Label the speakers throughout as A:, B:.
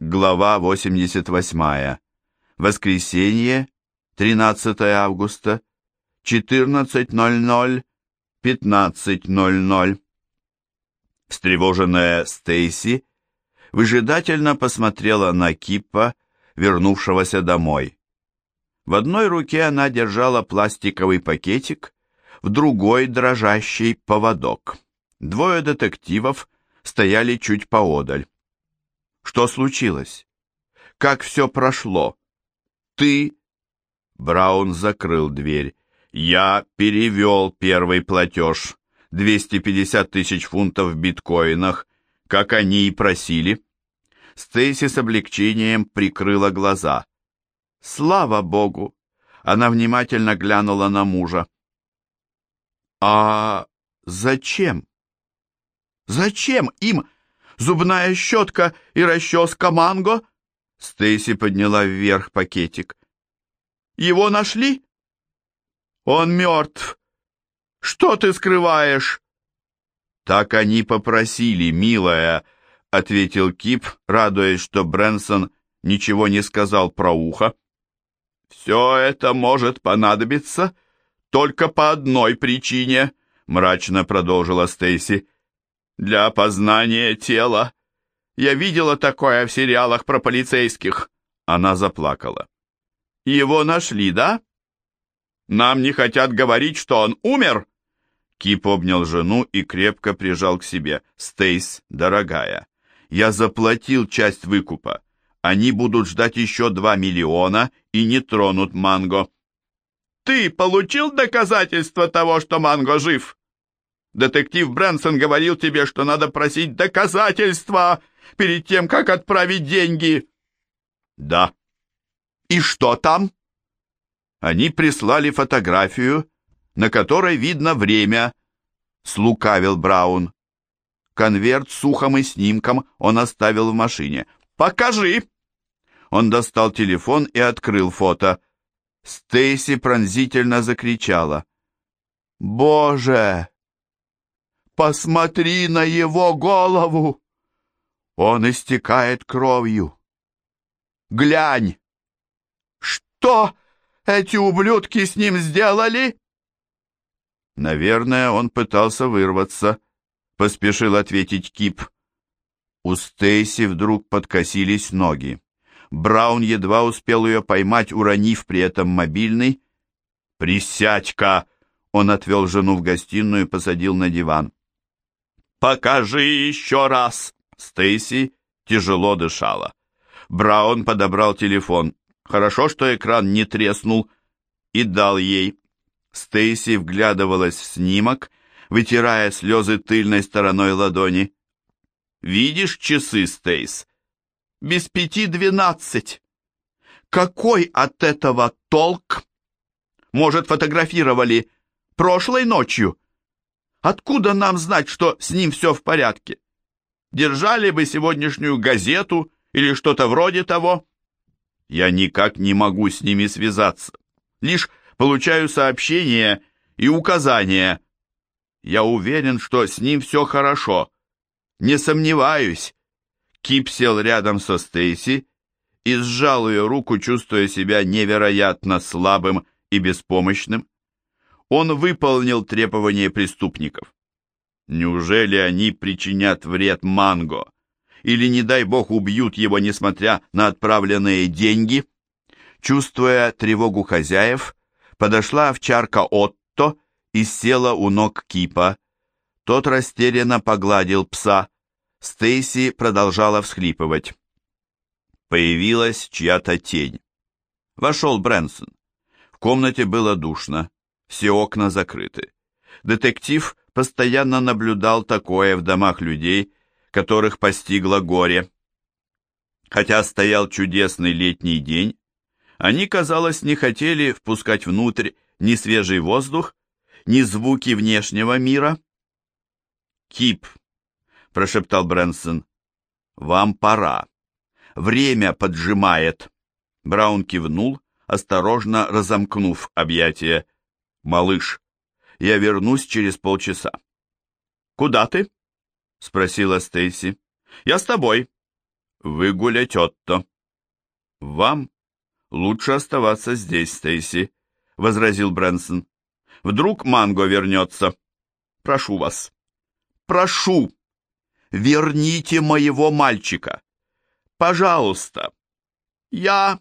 A: Глава 88. Воскресенье, 13 августа, 14.00, 15.00. Встревоженная Стейси выжидательно посмотрела на Кипа, вернувшегося домой. В одной руке она держала пластиковый пакетик, в другой — дрожащий поводок. Двое детективов стояли чуть поодаль. Что случилось? Как все прошло? Ты... Браун закрыл дверь. Я перевел первый платеж. 250 тысяч фунтов в биткоинах, как они и просили. Стейси с облегчением прикрыла глаза. Слава богу! Она внимательно глянула на мужа. А зачем? Зачем им зубная щетка и расческа манго?» Стейси подняла вверх пакетик. «Его нашли?» «Он мертв. Что ты скрываешь?» «Так они попросили, милая», — ответил Кип, радуясь, что Брэнсон ничего не сказал про ухо. «Все это может понадобиться только по одной причине», — мрачно продолжила Стейси для опознания тела. Я видела такое в сериалах про полицейских. Она заплакала. Его нашли, да? Нам не хотят говорить, что он умер. Кип обнял жену и крепко прижал к себе. Стейс, дорогая, я заплатил часть выкупа. Они будут ждать еще два миллиона и не тронут Манго. Ты получил доказательства того, что Манго жив? Детектив Брэнсон говорил тебе, что надо просить доказательства перед тем, как отправить деньги. Да. И что там? Они прислали фотографию, на которой видно время, слукавил Браун. Конверт с ухом и снимком он оставил в машине. «Покажи!» Он достал телефон и открыл фото. Стейси пронзительно закричала. «Боже, Посмотри на его голову! Он истекает кровью. Глянь! Что эти ублюдки с ним сделали? Наверное, он пытался вырваться, поспешил ответить Кип. У Стейси вдруг подкосились ноги. Браун едва успел ее поймать, уронив при этом мобильный. «Присядь-ка!» Он отвел жену в гостиную и посадил на диван. «Покажи еще раз!» Стейси тяжело дышала. Браун подобрал телефон. Хорошо, что экран не треснул, и дал ей. Стейси вглядывалась в снимок, вытирая слезы тыльной стороной ладони. «Видишь часы, Стейс? Без пяти двенадцать. Какой от этого толк? Может, фотографировали прошлой ночью?» Откуда нам знать, что с ним все в порядке? Держали бы сегодняшнюю газету или что-то вроде того. Я никак не могу с ними связаться. Лишь получаю сообщения и указания. Я уверен, что с ним все хорошо. Не сомневаюсь. Кип сел рядом со Стейси и сжал ее руку, чувствуя себя невероятно слабым и беспомощным. Он выполнил требования преступников. Неужели они причинят вред Манго? Или, не дай бог, убьют его, несмотря на отправленные деньги? Чувствуя тревогу хозяев, подошла овчарка Отто и села у ног Кипа. Тот растерянно погладил пса. Стейси продолжала всхлипывать. Появилась чья-то тень. Вошел Брэнсон. В комнате было душно все окна закрыты. Детектив постоянно наблюдал такое в домах людей, которых постигло горе. Хотя стоял чудесный летний день, они, казалось, не хотели впускать внутрь ни свежий воздух, ни звуки внешнего мира. «Кип», — прошептал Брэнсон, — «вам пора. Время поджимает». Браун кивнул, осторожно разомкнув объятия. «Малыш, я вернусь через полчаса». «Куда ты?» — спросила Стейси. «Я с тобой». выгулять Отто. Вам лучше оставаться здесь, Стейси, возразил Брэнсон. Вдруг Манго вернется. Прошу вас. Прошу. Верните моего мальчика. Пожалуйста. Я...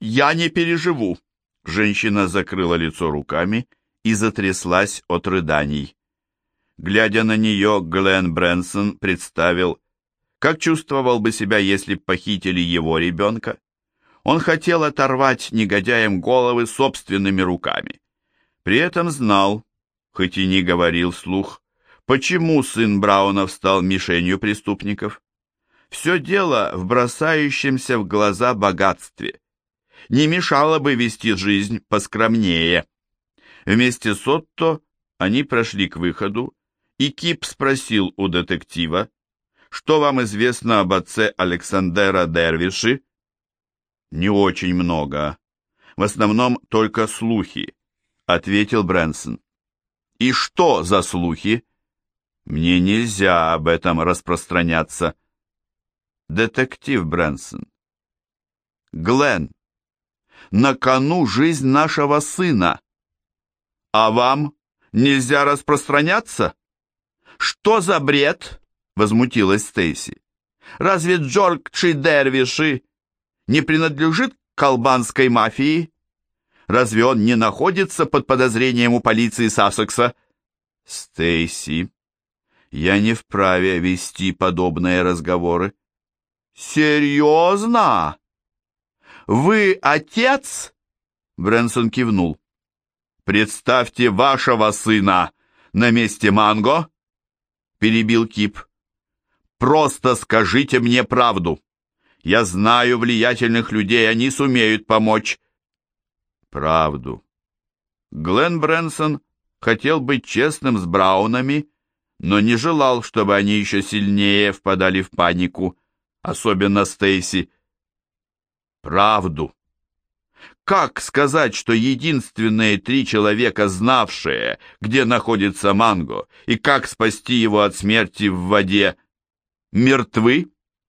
A: Я не переживу. Женщина закрыла лицо руками и затряслась от рыданий. Глядя на нее, Глен Брэнсон представил, как чувствовал бы себя, если похитили его ребенка. Он хотел оторвать негодяям головы собственными руками. При этом знал, хоть и не говорил вслух, почему сын Браунов стал мишенью преступников. Все дело в бросающемся в глаза богатстве. Не мешало бы вести жизнь поскромнее. Вместе с Отто они прошли к выходу, и Кип спросил у детектива, что вам известно об отце Александера Дервиши? Не очень много. В основном только слухи, ответил Брэнсон. И что за слухи? Мне нельзя об этом распространяться. Детектив Брэнсон. Глен, на кону жизнь нашего сына. А вам нельзя распространяться? Что за бред? Возмутилась Стейси. Разве Джорджи Дервиши не принадлежит к албанской мафии? Разве он не находится под подозрением у полиции Сассекса? Стейси, я не вправе вести подобные разговоры. Серьезно? Вы отец? Брэнсон кивнул. Представьте вашего сына на месте Манго, перебил Кип. Просто скажите мне правду. Я знаю влиятельных людей, они сумеют помочь. Правду. Глен Брэнсон хотел быть честным с Браунами, но не желал, чтобы они еще сильнее впадали в панику, особенно Стейси. Правду. Как сказать, что единственные три человека, знавшие, где находится Манго, и как спасти его от смерти в воде, мертвы?